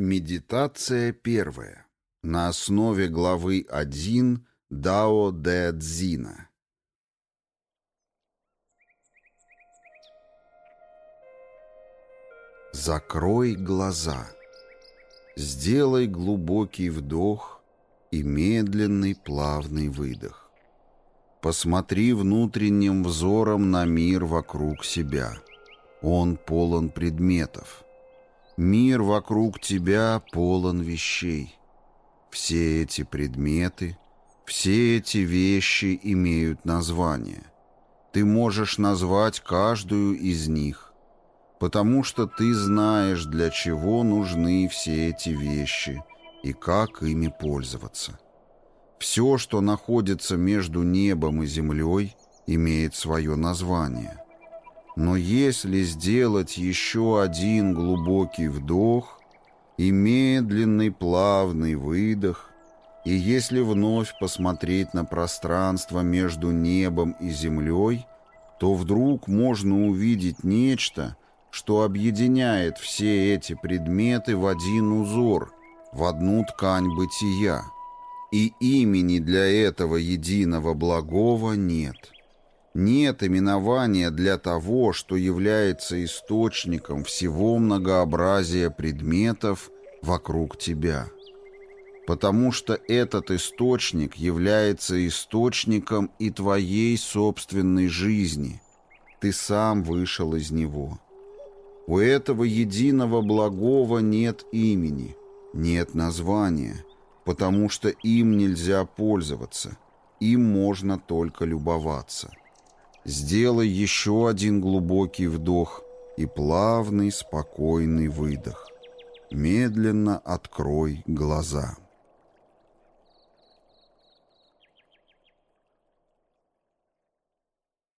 Медитация первая. На основе главы 1 Дао Дэ Цзина. Закрой глаза. Сделай глубокий вдох и медленный плавный выдох. Посмотри внутренним взором на мир вокруг себя. Он полон предметов. Мир вокруг тебя полон вещей. Все эти предметы, все эти вещи имеют название. Ты можешь назвать каждую из них, потому что ты знаешь, для чего нужны все эти вещи и как ими пользоваться. Все, что находится между небом и землей, имеет свое название – но если сделать еще один глубокий вдох и медленный плавный выдох, и если вновь посмотреть на пространство между небом и землей, то вдруг можно увидеть нечто, что объединяет все эти предметы в один узор, в одну ткань бытия. И имени для этого единого благого нет. Нет именования для того, что является источником всего многообразия предметов вокруг тебя. Потому что этот источник является источником и твоей собственной жизни. Ты сам вышел из него. У этого единого благого нет имени, нет названия, потому что им нельзя пользоваться, им можно только любоваться. Сделай еще один глубокий вдох и плавный, спокойный выдох. Медленно открой глаза.